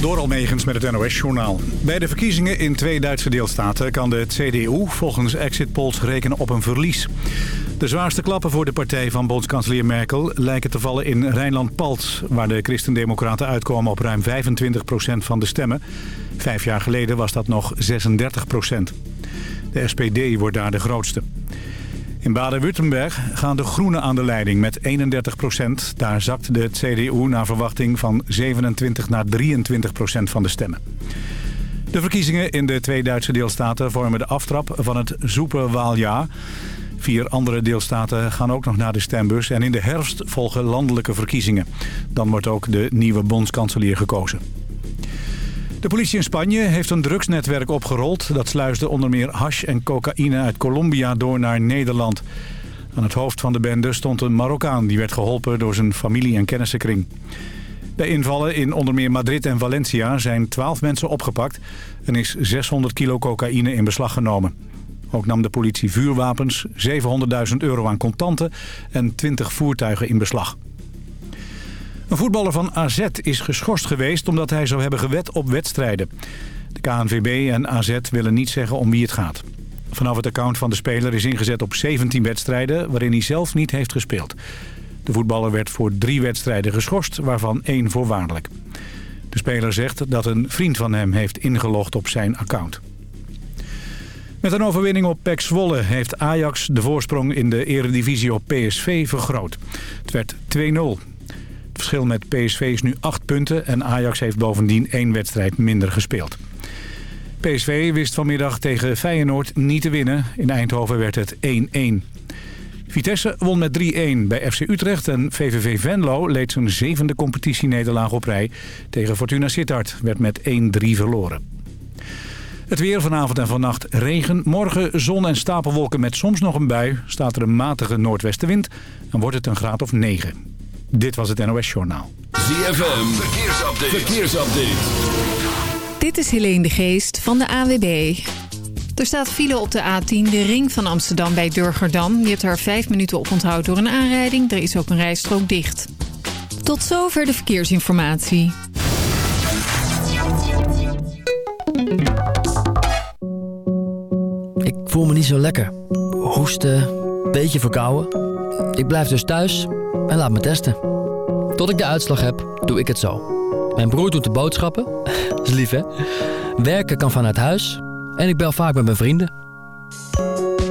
Door Almegens met het NOS-journaal. Bij de verkiezingen in twee Duitse deelstaten kan de CDU volgens exit polls rekenen op een verlies. De zwaarste klappen voor de partij van bondskanselier Merkel lijken te vallen in Rijnland-Palts... waar de christendemocraten uitkomen op ruim 25% van de stemmen. Vijf jaar geleden was dat nog 36% De SPD wordt daar de grootste. In Baden-Württemberg gaan de Groenen aan de leiding met 31 procent. Daar zakt de CDU naar verwachting van 27 naar 23 procent van de stemmen. De verkiezingen in de twee Duitse deelstaten vormen de aftrap van het Waaljaar. Vier andere deelstaten gaan ook nog naar de stembus en in de herfst volgen landelijke verkiezingen. Dan wordt ook de nieuwe bondskanselier gekozen. De politie in Spanje heeft een drugsnetwerk opgerold. Dat sluisde onder meer hash en cocaïne uit Colombia door naar Nederland. Aan het hoofd van de bende stond een Marokkaan... die werd geholpen door zijn familie- en kennissenkring. Bij invallen in onder meer Madrid en Valencia zijn 12 mensen opgepakt... en is 600 kilo cocaïne in beslag genomen. Ook nam de politie vuurwapens, 700.000 euro aan contanten en 20 voertuigen in beslag. Een voetballer van AZ is geschorst geweest omdat hij zou hebben gewet op wedstrijden. De KNVB en AZ willen niet zeggen om wie het gaat. Vanaf het account van de speler is ingezet op 17 wedstrijden waarin hij zelf niet heeft gespeeld. De voetballer werd voor drie wedstrijden geschorst, waarvan één voorwaardelijk. De speler zegt dat een vriend van hem heeft ingelogd op zijn account. Met een overwinning op PEC Zwolle heeft Ajax de voorsprong in de eredivisie op PSV vergroot. Het werd 2-0 verschil met PSV is nu 8 punten en Ajax heeft bovendien één wedstrijd minder gespeeld. PSV wist vanmiddag tegen Feyenoord niet te winnen. In Eindhoven werd het 1-1. Vitesse won met 3-1 bij FC Utrecht en VVV Venlo leed zijn zevende competitienederlaag op rij. Tegen Fortuna Sittard werd met 1-3 verloren. Het weer vanavond en vannacht regen. Morgen zon en stapelwolken met soms nog een bui. Staat er een matige noordwestenwind en wordt het een graad of 9. Dit was het NOS Journaal. ZFM, verkeersupdate. verkeersupdate. Dit is Helene de Geest van de AWB. Er staat file op de A10, de ring van Amsterdam bij Durgerdam. Je hebt er vijf minuten op onthoud door een aanrijding. Er is ook een rijstrook dicht. Tot zover de verkeersinformatie. Ik voel me niet zo lekker. Hoesten, beetje verkouden. Ik blijf dus thuis en laat me testen. Tot ik de uitslag heb, doe ik het zo. Mijn broer doet de boodschappen. is lief, hè? Werken kan vanuit huis. En ik bel vaak met mijn vrienden.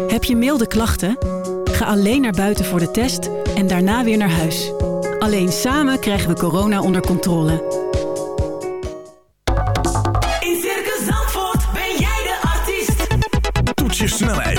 Heb je milde klachten? Ga alleen naar buiten voor de test en daarna weer naar huis. Alleen samen krijgen we corona onder controle. In Circus Zandvoort ben jij de artiest. Toets je snelheid,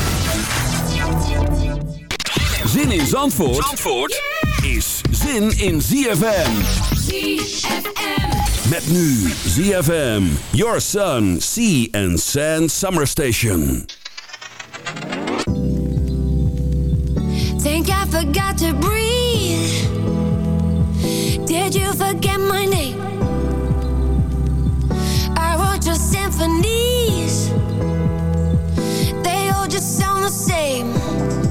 Zin in Zandvoort, Zandvoort is zin in ZFM. ZFM. Met nu ZFM, Your Sun, Sea and Sand Summer Station. Think I forgot to breathe. Did you forget my name? I wrote your symphonies. They all just sound the same.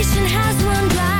generation has one life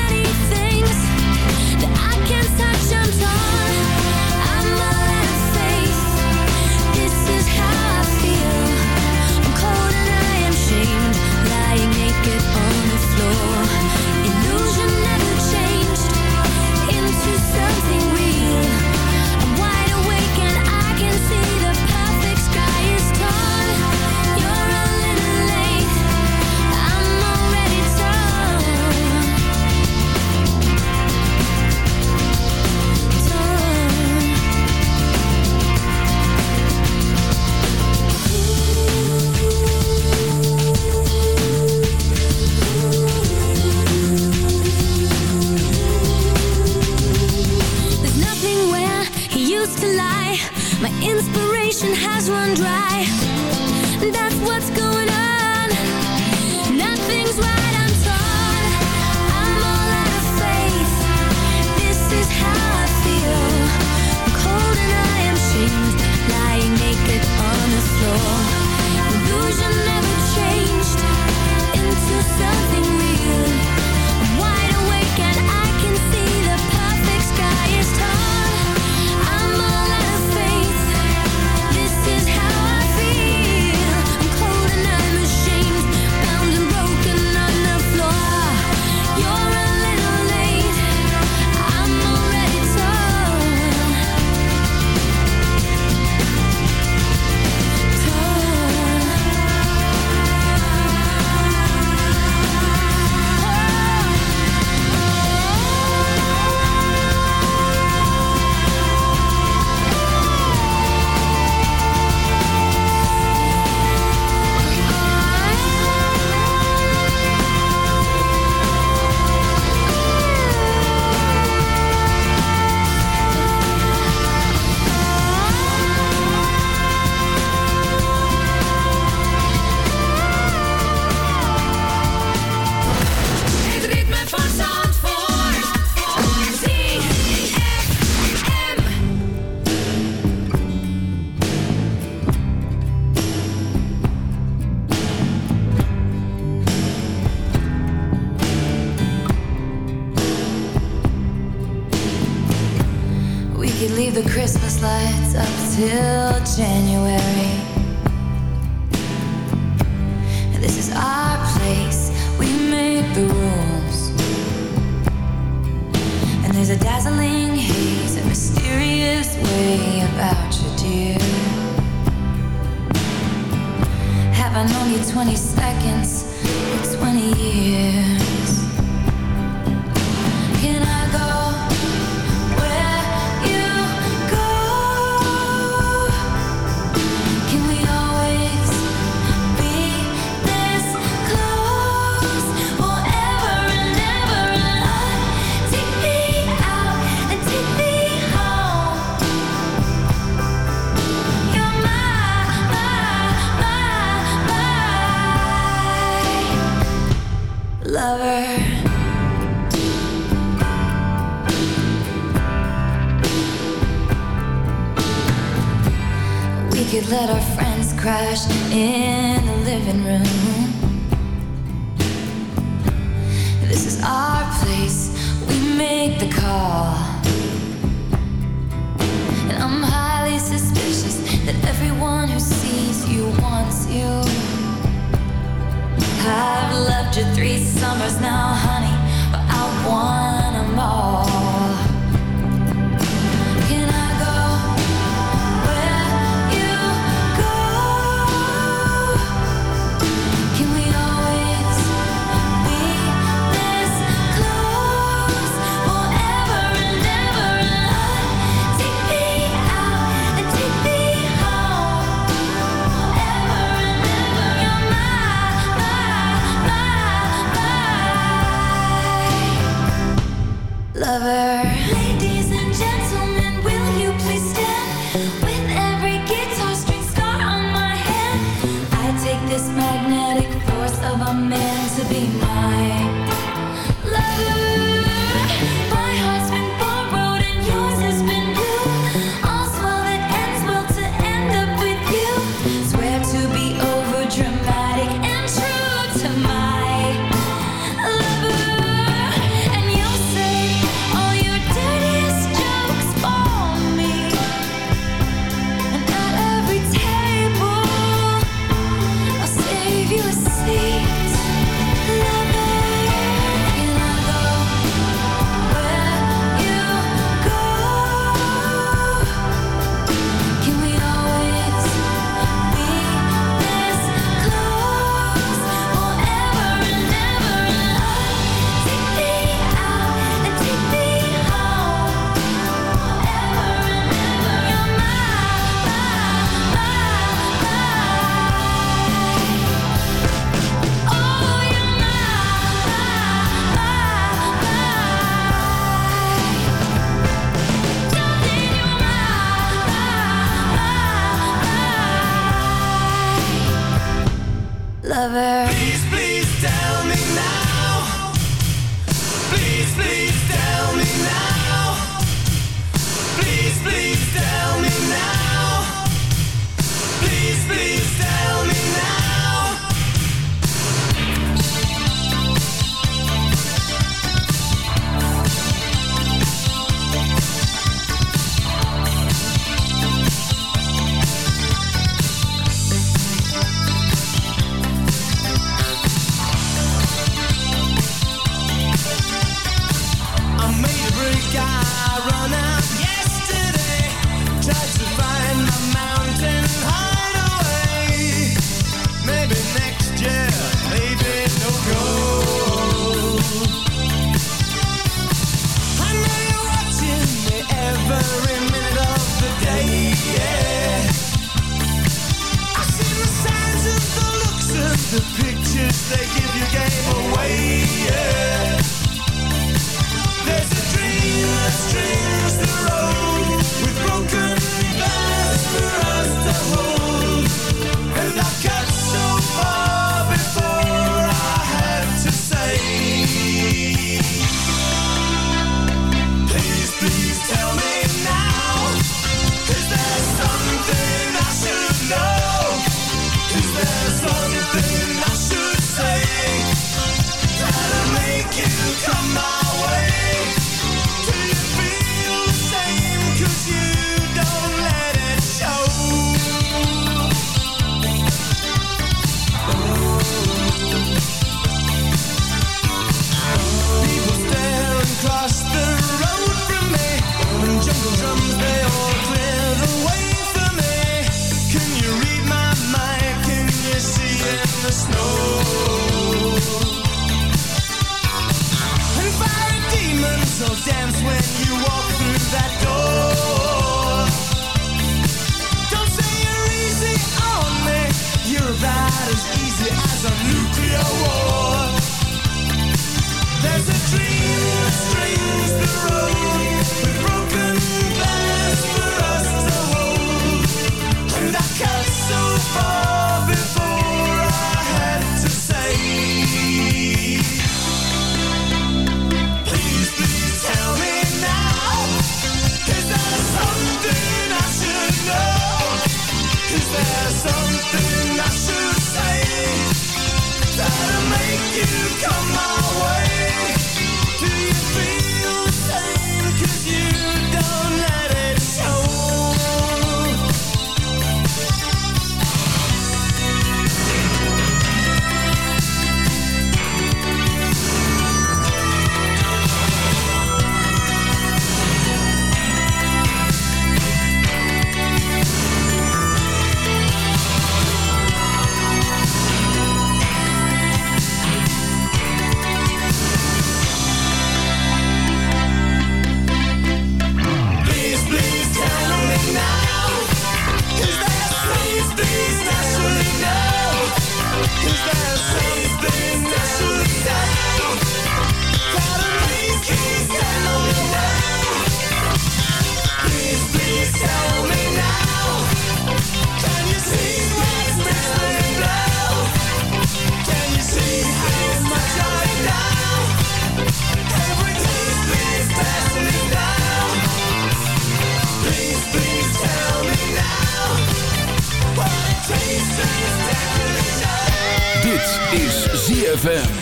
ZFM.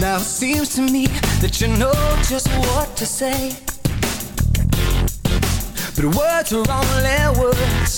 Now it seems to me that you know just what to say. But words are only words.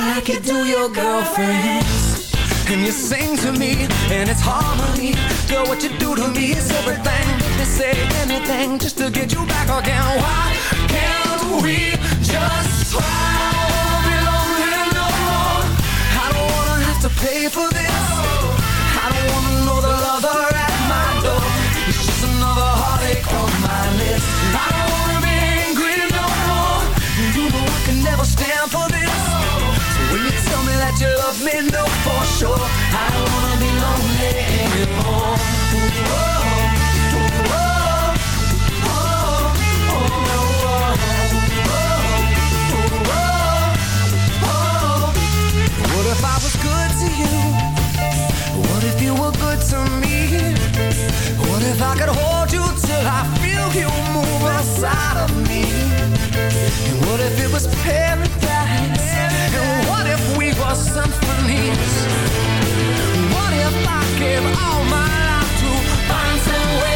like you do your girlfriends. And you sing to me, and it's harmony. Girl, what you do to me is everything. They say anything just to get you back again. To me? What if I could hold you till I feel you move inside of me? And what if it was paradise? And what if we were symphonies? What if I gave all my life to find some way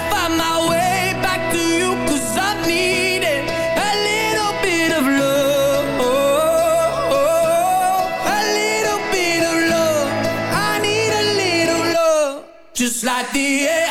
the end.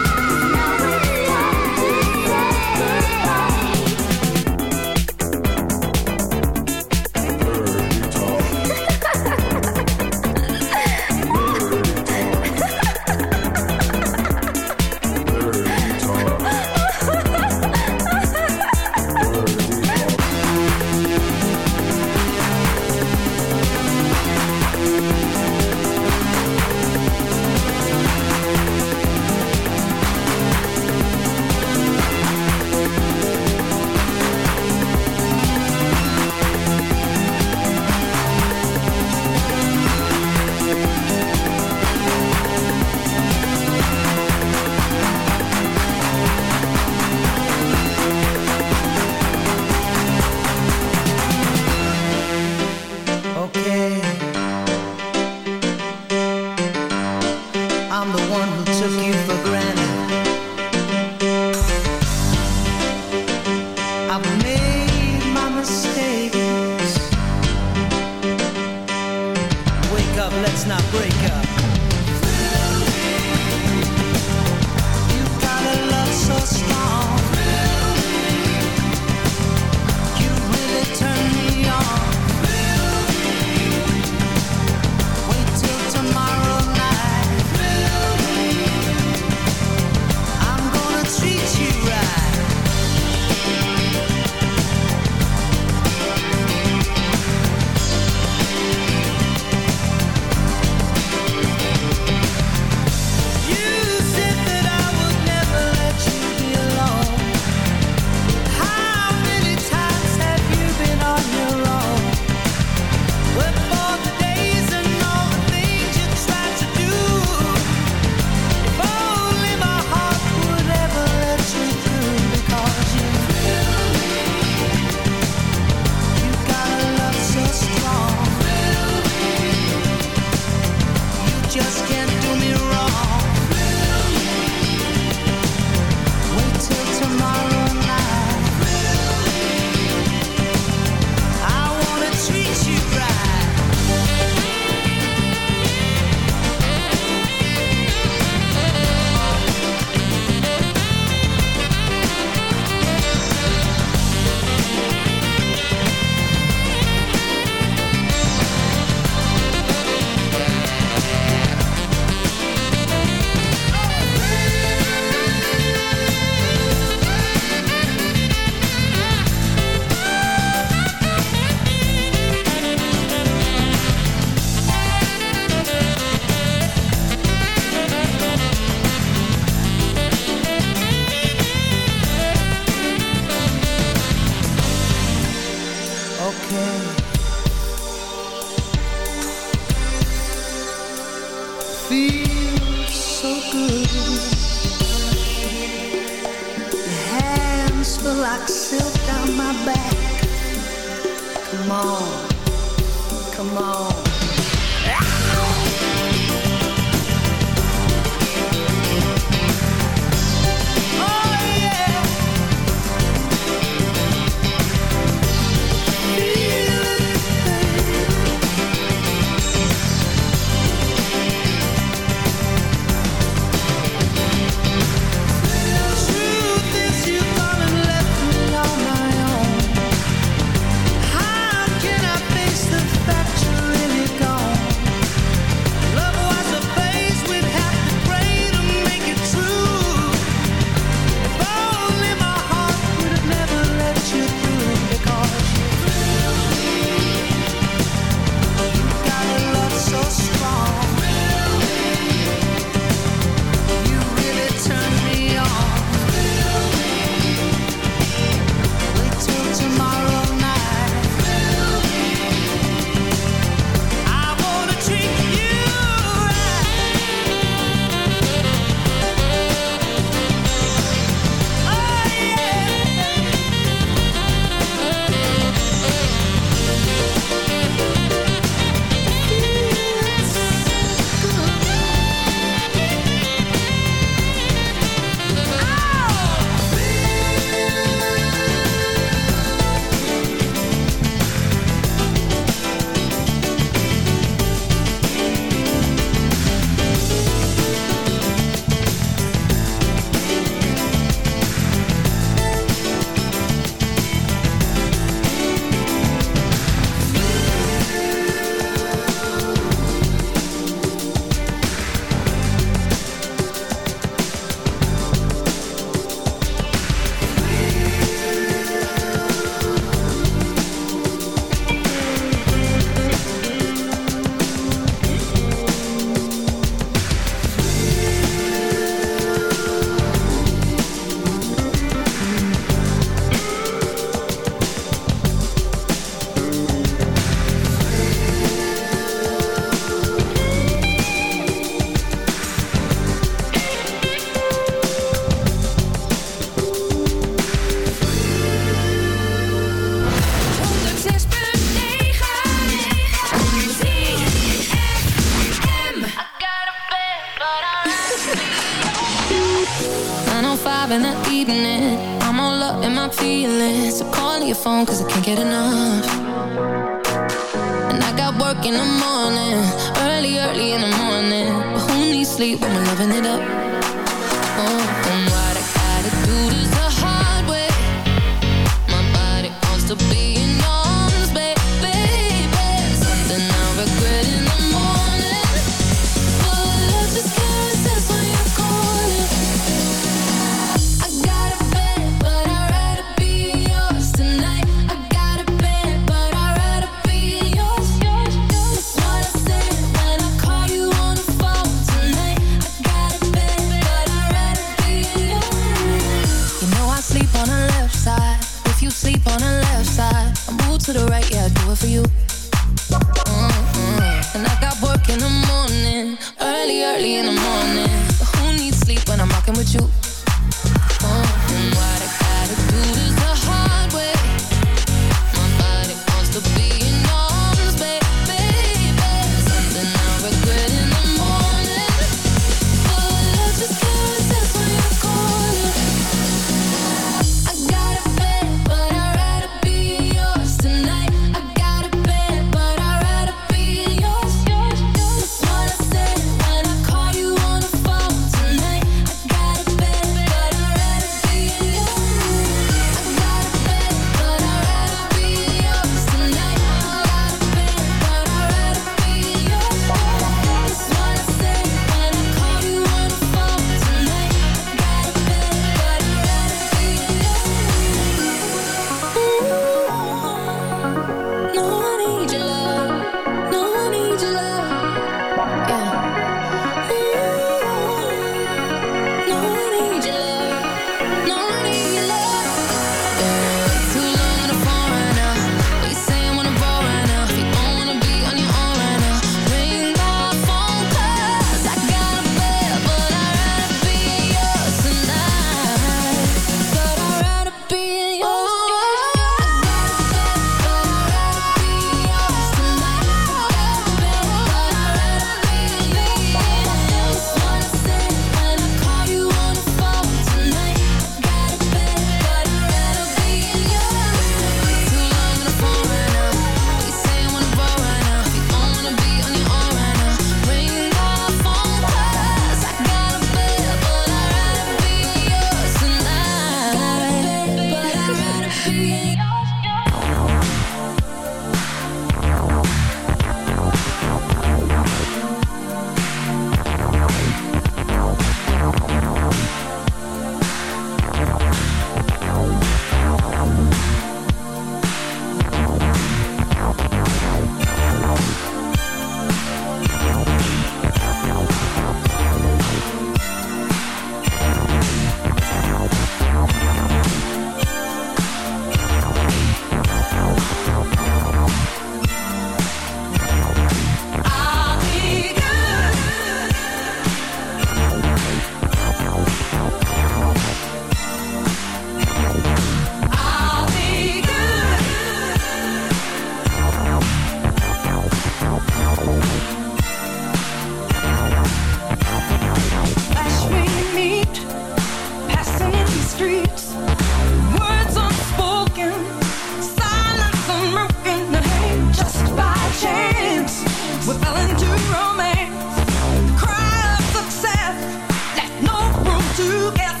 together.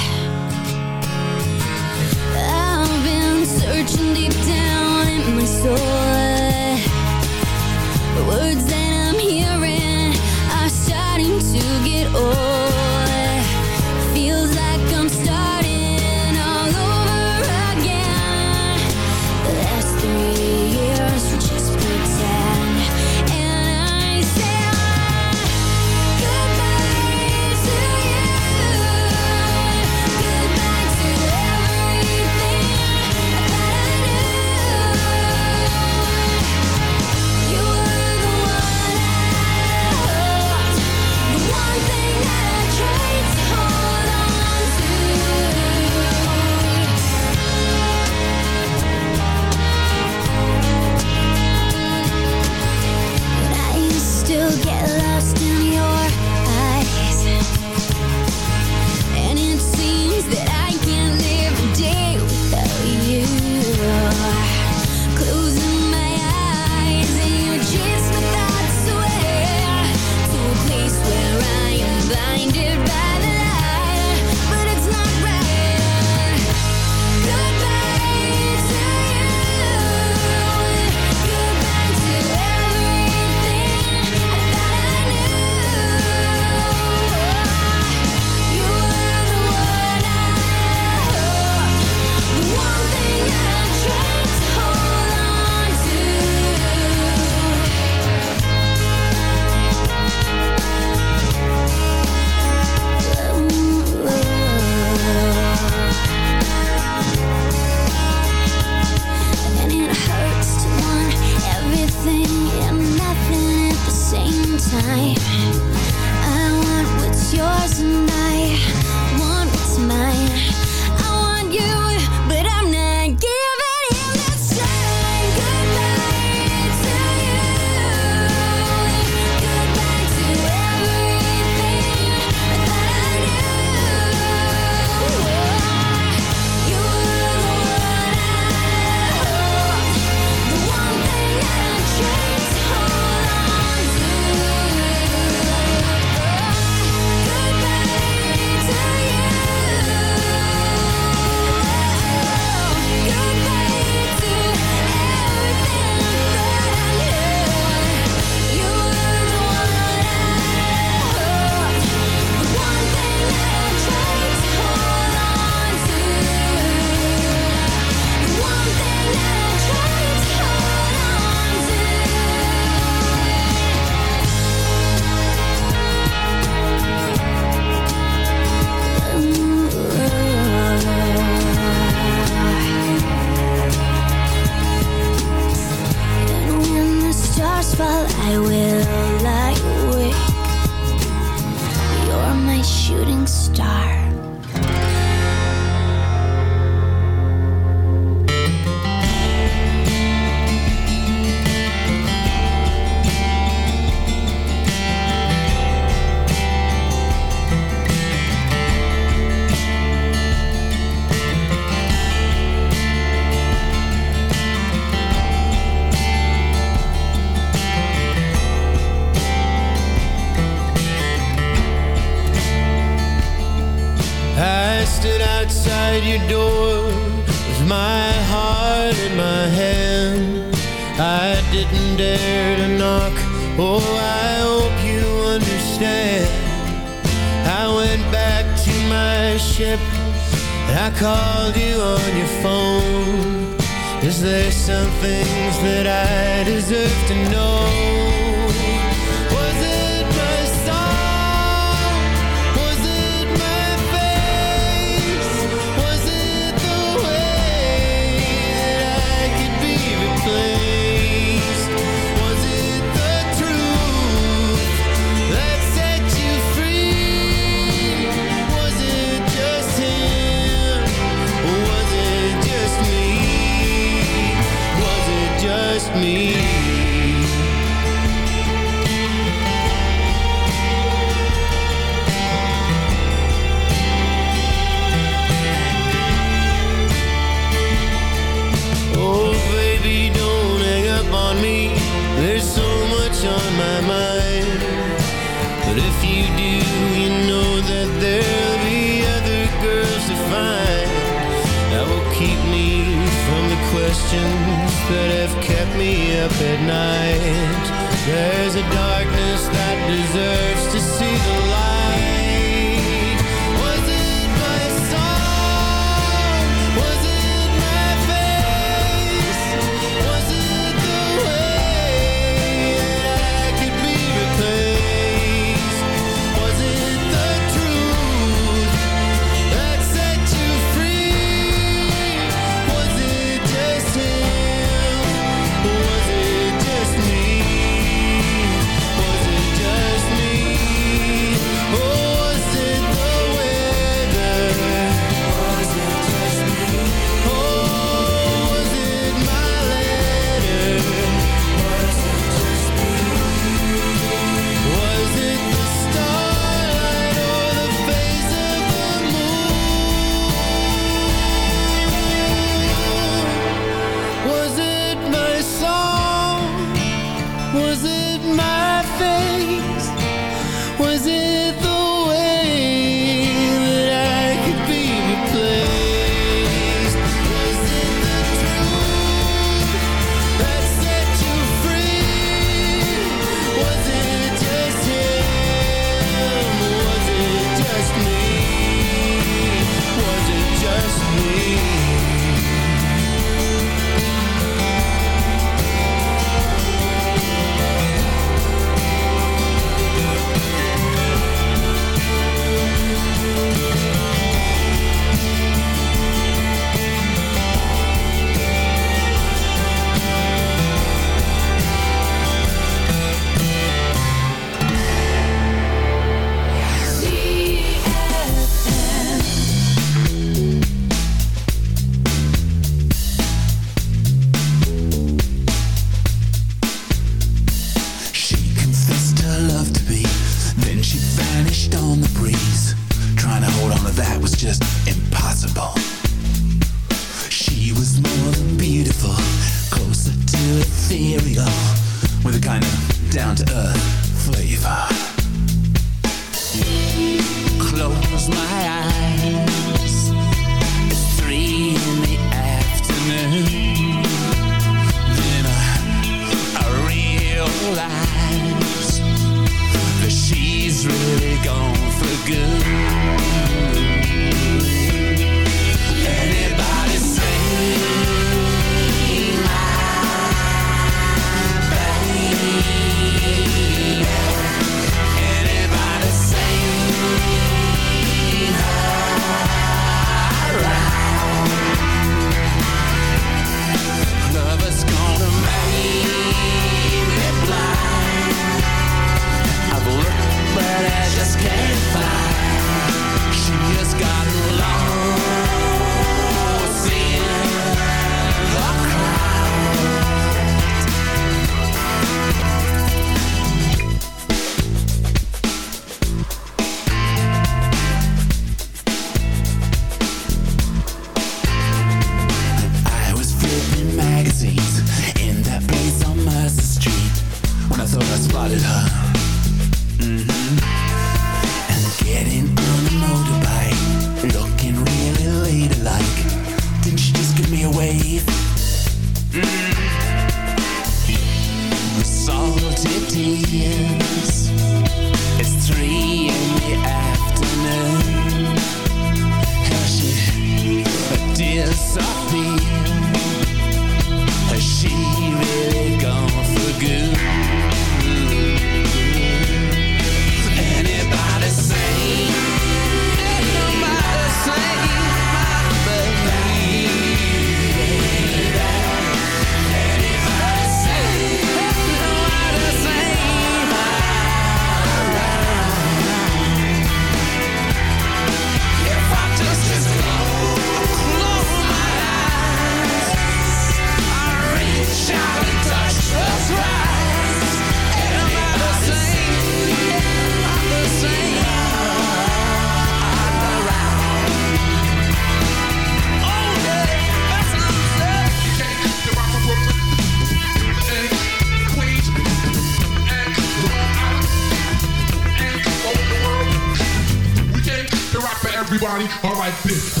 body, alright, bitch.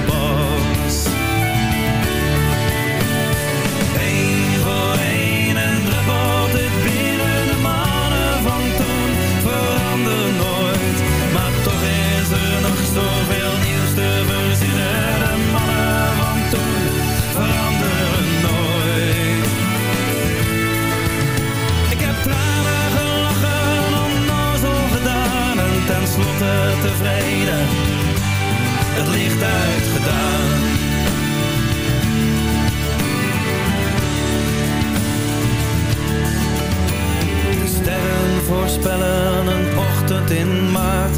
nog zoveel nieuws te verzinnen. De mannen van toen veranderen nooit. Ik heb tranen gelachen, onnozel gedaan en tenslotte tevreden. Het licht uitgedaan. De sterren voorspellen een ochtend in maart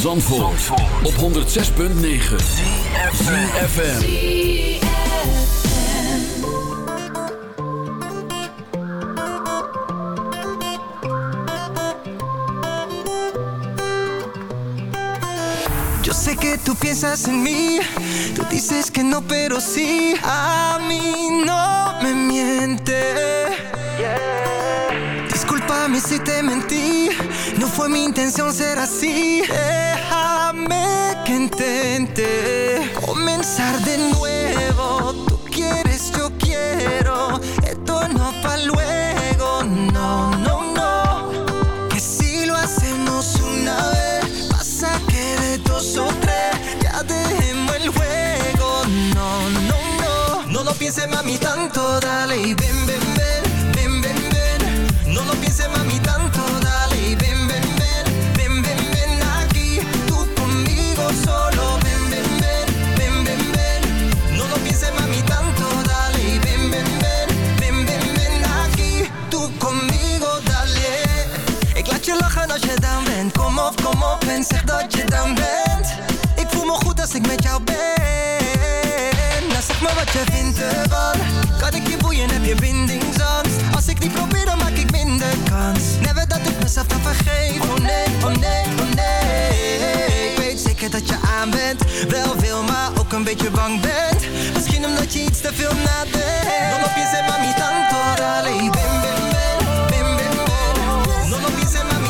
Zandvoort, op 106.9 CFFM Yo sé que tú piensas en mí, tú dices que no, pero sí, a mí no me miente. Discúlpame si te mentí, no fue mi intención ser así. Que intente comenzar de nuevo. Tú quieres, yo quiero, esto no pa' luego, no, no, no. Que si lo hacemos una vez, pasa que de dos o tres ya dejemos el juego. No, no, no, no lo pienses mami tanto, dale y ven, wat je vindt ervan. Kan ik je boeien, heb je bindingsangst? Als ik niet probeer, dan maak ik minder kans. Never dat ik mezelf dan vergeef. Oh nee, oh nee, oh nee. Ik weet zeker dat je aan bent. Wel veel, maar ook een beetje bang bent. Misschien omdat je iets te veel nadenkt. No lo pienses, mami, tanto. Dale, y ven, ven, ven. Ven, ven, ven. No lo pienses, mami,